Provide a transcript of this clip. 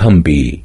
Combee